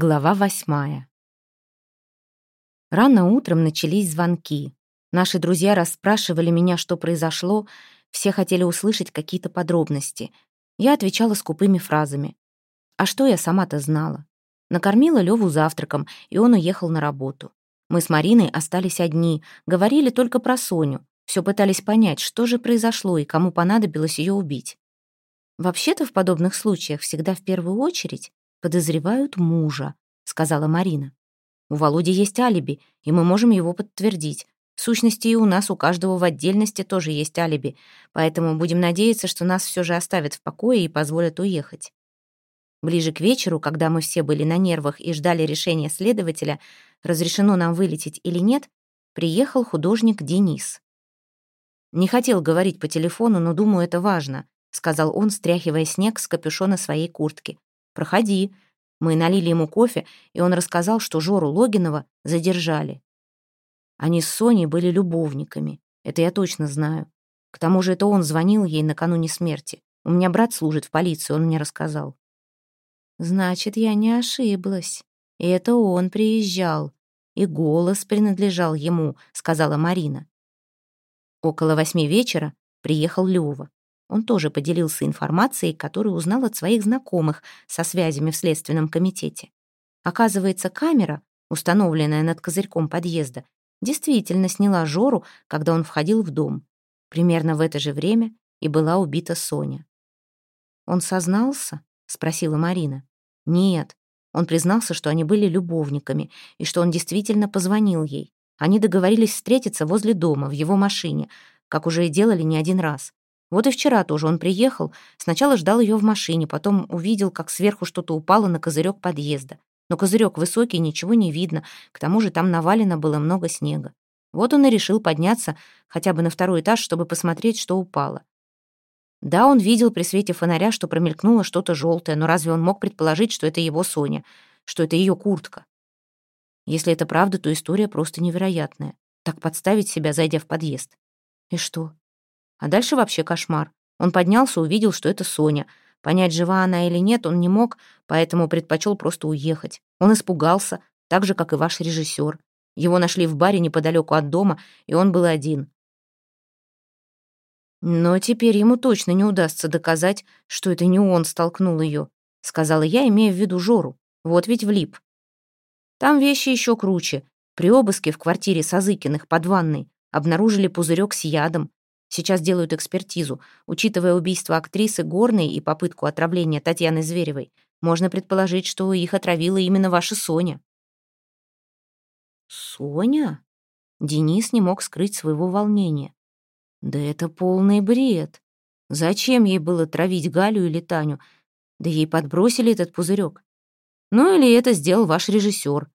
Глава восьмая. Рано утром начались звонки. Наши друзья расспрашивали меня, что произошло, все хотели услышать какие-то подробности. Я отвечала скупыми фразами. А что я сама-то знала? Накормила Леву завтраком, и он уехал на работу. Мы с Мариной остались одни, говорили только про Соню. Все пытались понять, что же произошло и кому понадобилось ее убить. Вообще-то в подобных случаях всегда в первую очередь подозревают мужа», — сказала Марина. «У Володи есть алиби, и мы можем его подтвердить. В сущности, и у нас, у каждого в отдельности тоже есть алиби, поэтому будем надеяться, что нас все же оставят в покое и позволят уехать». Ближе к вечеру, когда мы все были на нервах и ждали решения следователя, разрешено нам вылететь или нет, приехал художник Денис. «Не хотел говорить по телефону, но думаю, это важно», — сказал он, стряхивая снег с капюшона своей куртки. «Проходи». Мы налили ему кофе, и он рассказал, что Жору Логинова задержали. Они с Соней были любовниками. Это я точно знаю. К тому же это он звонил ей накануне смерти. У меня брат служит в полиции, он мне рассказал. Значит, я не ошиблась. И это он приезжал. И голос принадлежал ему, сказала Марина. Около восьми вечера приехал Лёва. Он тоже поделился информацией, которую узнал от своих знакомых со связями в Следственном комитете. Оказывается, камера, установленная над козырьком подъезда, действительно сняла Жору, когда он входил в дом. Примерно в это же время и была убита Соня. «Он сознался?» — спросила Марина. «Нет. Он признался, что они были любовниками и что он действительно позвонил ей. Они договорились встретиться возле дома, в его машине, как уже и делали не один раз. Вот и вчера тоже он приехал, сначала ждал ее в машине, потом увидел, как сверху что-то упало на козырек подъезда. Но козырек высокий, ничего не видно, к тому же там навалено было много снега. Вот он и решил подняться хотя бы на второй этаж, чтобы посмотреть, что упало. Да, он видел при свете фонаря, что промелькнуло что-то желтое, но разве он мог предположить, что это его Соня, что это ее куртка? Если это правда, то история просто невероятная. Так подставить себя, зайдя в подъезд. И что? А дальше вообще кошмар. Он поднялся, увидел, что это Соня. Понять, жива она или нет, он не мог, поэтому предпочел просто уехать. Он испугался, так же, как и ваш режиссер. Его нашли в баре неподалеку от дома, и он был один. Но теперь ему точно не удастся доказать, что это не он столкнул ее, сказала я, имея в виду Жору. Вот ведь влип. Там вещи еще круче. При обыске в квартире Сазыкиных под ванной обнаружили пузырек с ядом, Сейчас делают экспертизу. Учитывая убийство актрисы Горной и попытку отравления Татьяны Зверевой, можно предположить, что их отравила именно ваша Соня». «Соня?» Денис не мог скрыть своего волнения. «Да это полный бред. Зачем ей было травить Галю или Таню? Да ей подбросили этот пузырек. Ну или это сделал ваш режиссер».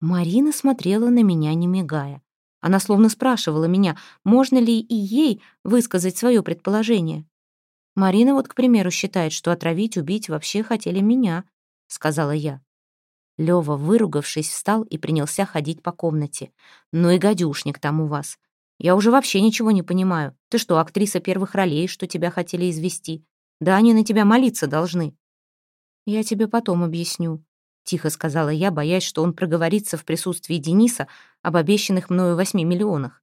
Марина смотрела на меня, не мигая. Она словно спрашивала меня, можно ли и ей высказать свое предположение. «Марина вот, к примеру, считает, что отравить, убить вообще хотели меня», — сказала я. Лёва, выругавшись, встал и принялся ходить по комнате. «Ну и гадюшник там у вас. Я уже вообще ничего не понимаю. Ты что, актриса первых ролей, что тебя хотели извести? Да они на тебя молиться должны». «Я тебе потом объясню», тихо сказала я, боясь, что он проговорится в присутствии Дениса об обещанных мною восьми миллионах.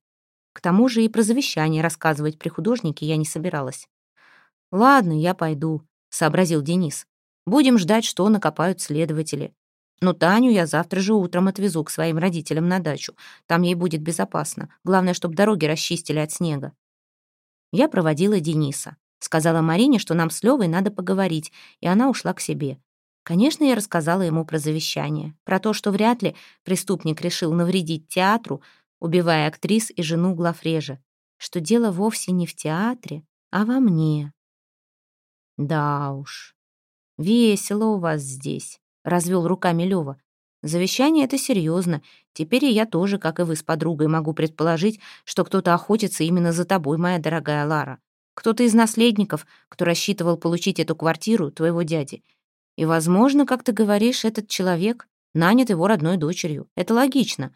К тому же и про завещание рассказывать при художнике я не собиралась. «Ладно, я пойду», — сообразил Денис. «Будем ждать, что накопают следователи. Но Таню я завтра же утром отвезу к своим родителям на дачу. Там ей будет безопасно. Главное, чтобы дороги расчистили от снега». Я проводила Дениса. Сказала Марине, что нам с Левой надо поговорить, и она ушла к себе. Конечно, я рассказала ему про завещание, про то, что вряд ли преступник решил навредить театру, убивая актрис и жену главрежа, что дело вовсе не в театре, а во мне. Да уж, весело у вас здесь, развел руками Лева. Завещание — это серьезно. Теперь и я тоже, как и вы с подругой, могу предположить, что кто-то охотится именно за тобой, моя дорогая Лара. Кто-то из наследников, кто рассчитывал получить эту квартиру, твоего дяди, и, возможно, как ты говоришь, этот человек нанят его родной дочерью. Это логично.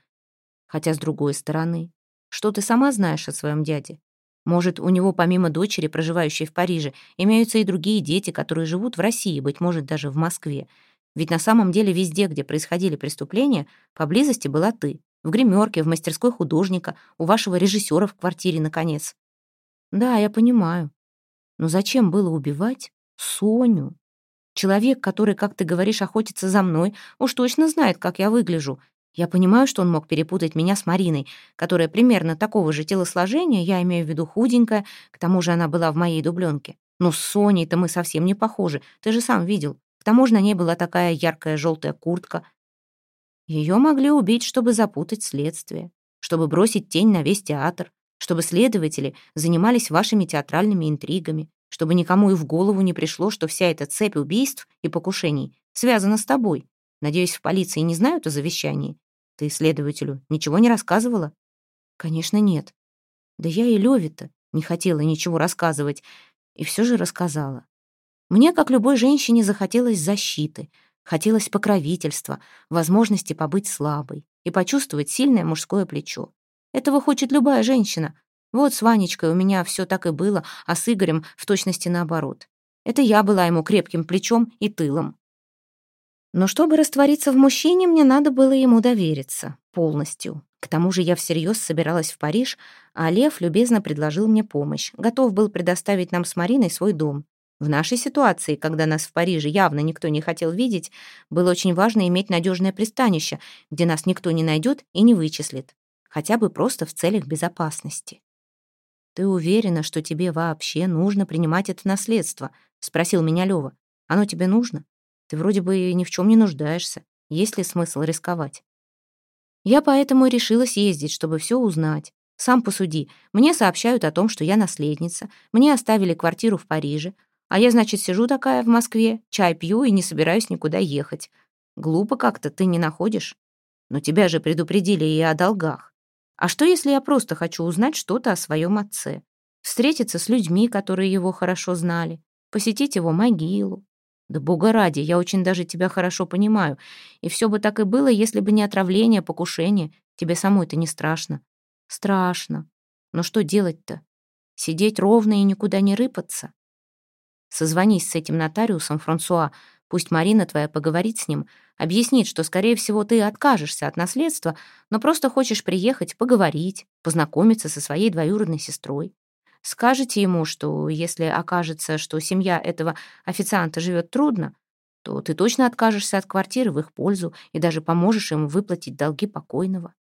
Хотя, с другой стороны, что ты сама знаешь о своем дяде? Может, у него помимо дочери, проживающей в Париже, имеются и другие дети, которые живут в России, быть может, даже в Москве. Ведь на самом деле везде, где происходили преступления, поблизости была ты. В гримерке, в мастерской художника, у вашего режиссера в квартире, наконец. Да, я понимаю. Но зачем было убивать Соню? Человек, который, как ты говоришь, охотится за мной, уж точно знает, как я выгляжу. Я понимаю, что он мог перепутать меня с Мариной, которая примерно такого же телосложения, я имею в виду худенькая, к тому же она была в моей дубленке. Но с Соней-то мы совсем не похожи, ты же сам видел. К тому же на ней была такая яркая желтая куртка. Ее могли убить, чтобы запутать следствие, чтобы бросить тень на весь театр, чтобы следователи занимались вашими театральными интригами, чтобы никому и в голову не пришло, что вся эта цепь убийств и покушений связана с тобой. Надеюсь, в полиции не знают о завещании? Ты следователю ничего не рассказывала? Конечно, нет. Да я и Леве-то не хотела ничего рассказывать, и все же рассказала. Мне, как любой женщине, захотелось защиты, хотелось покровительства, возможности побыть слабой и почувствовать сильное мужское плечо. Этого хочет любая женщина. Вот с Ванечкой у меня все так и было, а с Игорем в точности наоборот. Это я была ему крепким плечом и тылом. Но чтобы раствориться в мужчине, мне надо было ему довериться полностью. К тому же я всерьез собиралась в Париж, а Лев любезно предложил мне помощь, готов был предоставить нам с Мариной свой дом. В нашей ситуации, когда нас в Париже явно никто не хотел видеть, было очень важно иметь надежное пристанище, где нас никто не найдет и не вычислит, хотя бы просто в целях безопасности. «Ты уверена, что тебе вообще нужно принимать это наследство?» — спросил меня Лёва. «Оно тебе нужно? Ты вроде бы ни в чем не нуждаешься. Есть ли смысл рисковать?» Я поэтому и решила съездить, чтобы все узнать. Сам посуди. Мне сообщают о том, что я наследница. Мне оставили квартиру в Париже. А я, значит, сижу такая в Москве, чай пью и не собираюсь никуда ехать. Глупо как-то, ты не находишь? Но тебя же предупредили и о долгах. А что, если я просто хочу узнать что-то о своем отце? Встретиться с людьми, которые его хорошо знали, посетить его могилу, да бога ради, я очень даже тебя хорошо понимаю. И все бы так и было, если бы не отравление, покушение. Тебе самой-то не страшно. Страшно. Но что делать-то? Сидеть ровно и никуда не рыпаться? Созвонись с этим нотариусом, Франсуа. Пусть Марина твоя поговорит с ним, объяснит, что, скорее всего, ты откажешься от наследства, но просто хочешь приехать, поговорить, познакомиться со своей двоюродной сестрой. Скажете ему, что если окажется, что семья этого официанта живет трудно, то ты точно откажешься от квартиры в их пользу и даже поможешь им выплатить долги покойного.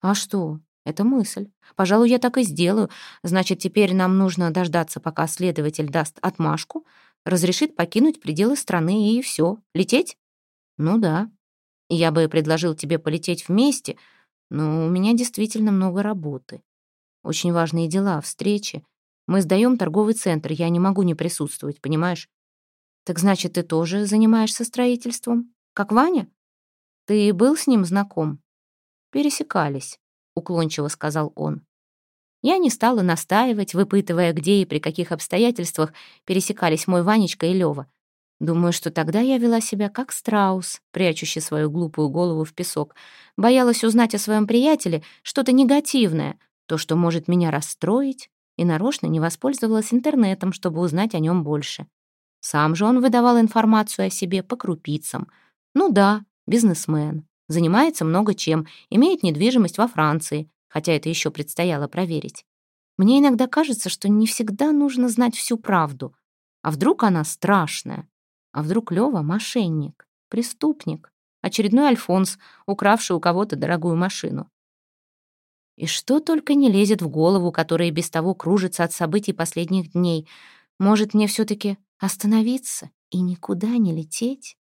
А что? Это мысль. Пожалуй, я так и сделаю. Значит, теперь нам нужно дождаться, пока следователь даст отмашку, разрешит покинуть пределы страны и все. Лететь? Ну да. Я бы предложил тебе полететь вместе, но у меня действительно много работы. Очень важные дела, встречи. Мы сдаем торговый центр, я не могу не присутствовать, понимаешь? Так значит, ты тоже занимаешься строительством? Как Ваня? Ты был с ним знаком? Пересекались, уклончиво сказал он. Я не стала настаивать, выпытывая, где и при каких обстоятельствах пересекались мой Ванечка и Лёва. Думаю, что тогда я вела себя как страус, прячущий свою глупую голову в песок. Боялась узнать о своем приятеле что-то негативное, то, что может меня расстроить, и нарочно не воспользовалась интернетом, чтобы узнать о нем больше. Сам же он выдавал информацию о себе по крупицам. Ну да, бизнесмен, занимается много чем, имеет недвижимость во Франции, хотя это еще предстояло проверить. Мне иногда кажется, что не всегда нужно знать всю правду. А вдруг она страшная? А вдруг Лёва — мошенник, преступник, очередной Альфонс, укравший у кого-то дорогую машину? И что только не лезет в голову, которая без того кружится от событий последних дней. Может, мне все-таки остановиться и никуда не лететь?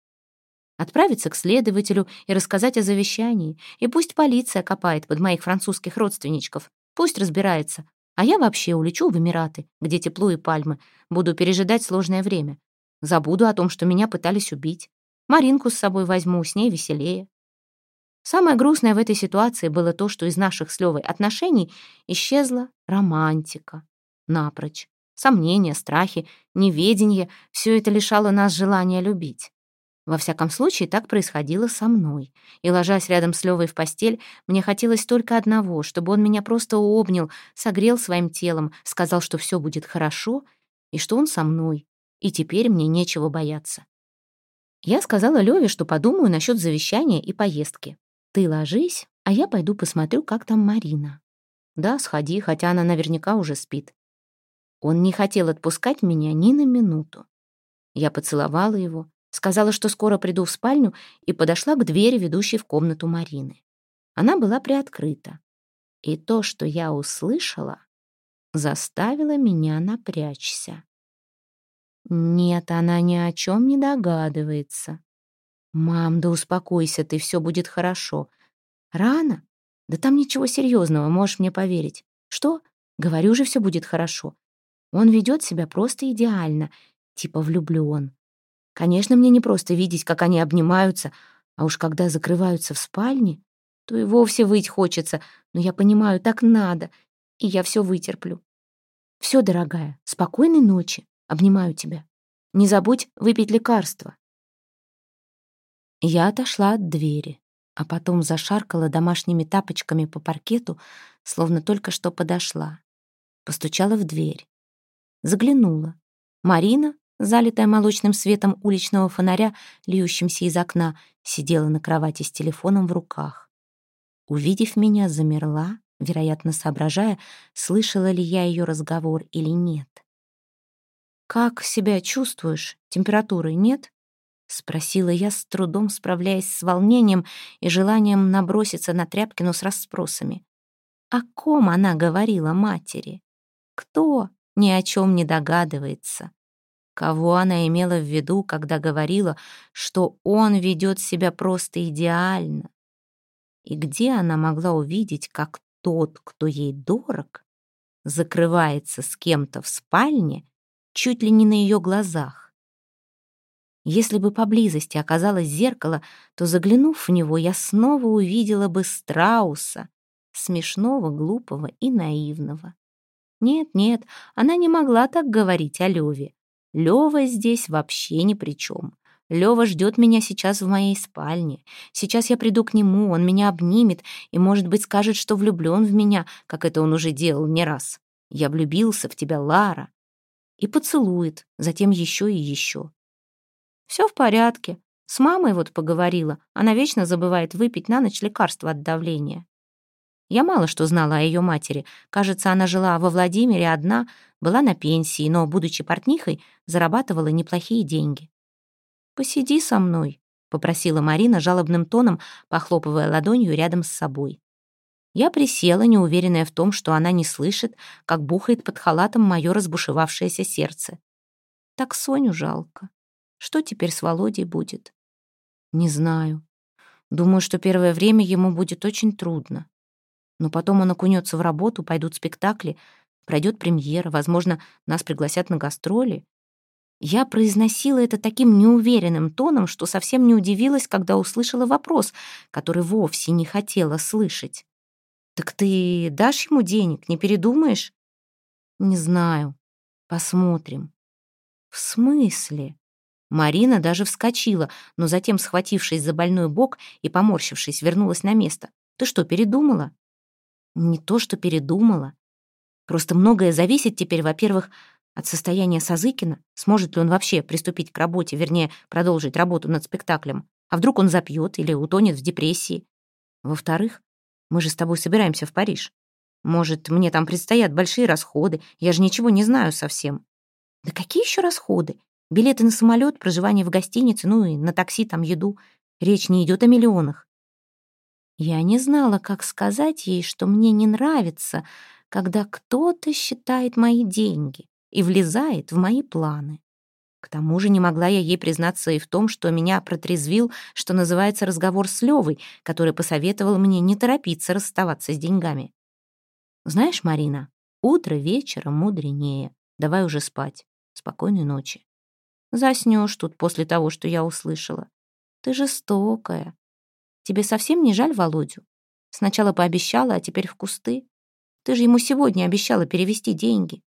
Отправиться к следователю и рассказать о завещании. И пусть полиция копает под моих французских родственничков. Пусть разбирается. А я вообще улечу в Эмираты, где тепло и пальмы. Буду пережидать сложное время. Забуду о том, что меня пытались убить. Маринку с собой возьму, с ней веселее. Самое грустное в этой ситуации было то, что из наших с Левой отношений исчезла романтика. Напрочь. Сомнения, страхи, неведение — все это лишало нас желания любить. Во всяком случае, так происходило со мной. И, ложась рядом с Левой в постель, мне хотелось только одного, чтобы он меня просто обнял, согрел своим телом, сказал, что все будет хорошо и что он со мной, и теперь мне нечего бояться. Я сказала Леве, что подумаю насчет завещания и поездки. Ты ложись, а я пойду посмотрю, как там Марина. Да, сходи, хотя она наверняка уже спит. Он не хотел отпускать меня ни на минуту. Я поцеловала его, сказала, что скоро приду в спальню, и подошла к двери, ведущей в комнату Марины. Она была приоткрыта. И то, что я услышала, заставило меня напрячься. Нет, она ни о чем не догадывается. «Мам, да успокойся ты, все будет хорошо. Рано? Да там ничего серьезного, можешь мне поверить. Что? Говорю же, все будет хорошо. Он ведет себя просто идеально, типа влюблен. Конечно, мне не просто видеть, как они обнимаются, а уж когда закрываются в спальне, то и вовсе выть хочется, но я понимаю, так надо, и я все вытерплю. Все, дорогая, спокойной ночи. Обнимаю тебя. Не забудь выпить лекарство. Я отошла от двери, а потом зашаркала домашними тапочками по паркету, словно только что подошла. Постучала в дверь. Заглянула. Марина, залитая молочным светом уличного фонаря, льющимся из окна, сидела на кровати с телефоном в руках. Увидев меня, замерла, вероятно, соображая, слышала ли я ее разговор или нет. «Как себя чувствуешь? Температуры нет?» — спросила я, с трудом справляясь с волнением и желанием наброситься на Тряпкину с расспросами. О ком она говорила матери? Кто ни о чем не догадывается? Кого она имела в виду, когда говорила, что он ведет себя просто идеально? И где она могла увидеть, как тот, кто ей дорог, закрывается с кем-то в спальне чуть ли не на ее глазах. Если бы поблизости оказалось зеркало, то, заглянув в него, я снова увидела бы страуса, смешного, глупого и наивного. Нет, нет, она не могла так говорить о Леве. Лева здесь вообще ни при чем. Лева ждет меня сейчас в моей спальне. Сейчас я приду к нему, он меня обнимет и, может быть, скажет, что влюблен в меня, как это он уже делал не раз. Я влюбился в тебя, Лара и поцелует, затем еще и еще. Все в порядке. С мамой вот поговорила. Она вечно забывает выпить на ночь лекарство от давления. Я мало что знала о ее матери. Кажется, она жила во Владимире одна, была на пенсии, но, будучи портнихой, зарабатывала неплохие деньги. «Посиди со мной», — попросила Марина жалобным тоном, похлопывая ладонью рядом с собой. Я присела, неуверенная в том, что она не слышит, как бухает под халатом мое разбушевавшееся сердце. Так Соню жалко. Что теперь с Володей будет? Не знаю. Думаю, что первое время ему будет очень трудно. Но потом он окунется в работу, пойдут спектакли, пройдет премьера, возможно, нас пригласят на гастроли. Я произносила это таким неуверенным тоном, что совсем не удивилась, когда услышала вопрос, который вовсе не хотела слышать. «Так ты дашь ему денег, не передумаешь?» «Не знаю. Посмотрим». «В смысле?» Марина даже вскочила, но затем, схватившись за больной бок и поморщившись, вернулась на место. «Ты что, передумала?» «Не то, что передумала. Просто многое зависит теперь, во-первых, от состояния Сазыкина, сможет ли он вообще приступить к работе, вернее, продолжить работу над спектаклем, а вдруг он запьет или утонет в депрессии. Во-вторых, мы же с тобой собираемся в Париж. Может, мне там предстоят большие расходы. Я же ничего не знаю совсем. Да какие еще расходы? Билеты на самолет, проживание в гостинице, ну и на такси там еду. Речь не идет о миллионах. Я не знала, как сказать ей, что мне не нравится, когда кто-то считает мои деньги и влезает в мои планы. К тому же не могла я ей признаться и в том, что меня протрезвил, что называется, разговор с Левой, который посоветовал мне не торопиться расставаться с деньгами. Знаешь, Марина, утро вечером мудренее. Давай уже спать. Спокойной ночи. Заснешь тут после того, что я услышала. Ты жестокая. Тебе совсем не жаль Володю? Сначала пообещала, а теперь в кусты. Ты же ему сегодня обещала перевести деньги.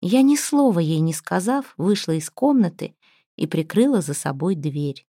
Я ни слова ей не сказав, вышла из комнаты и прикрыла за собой дверь.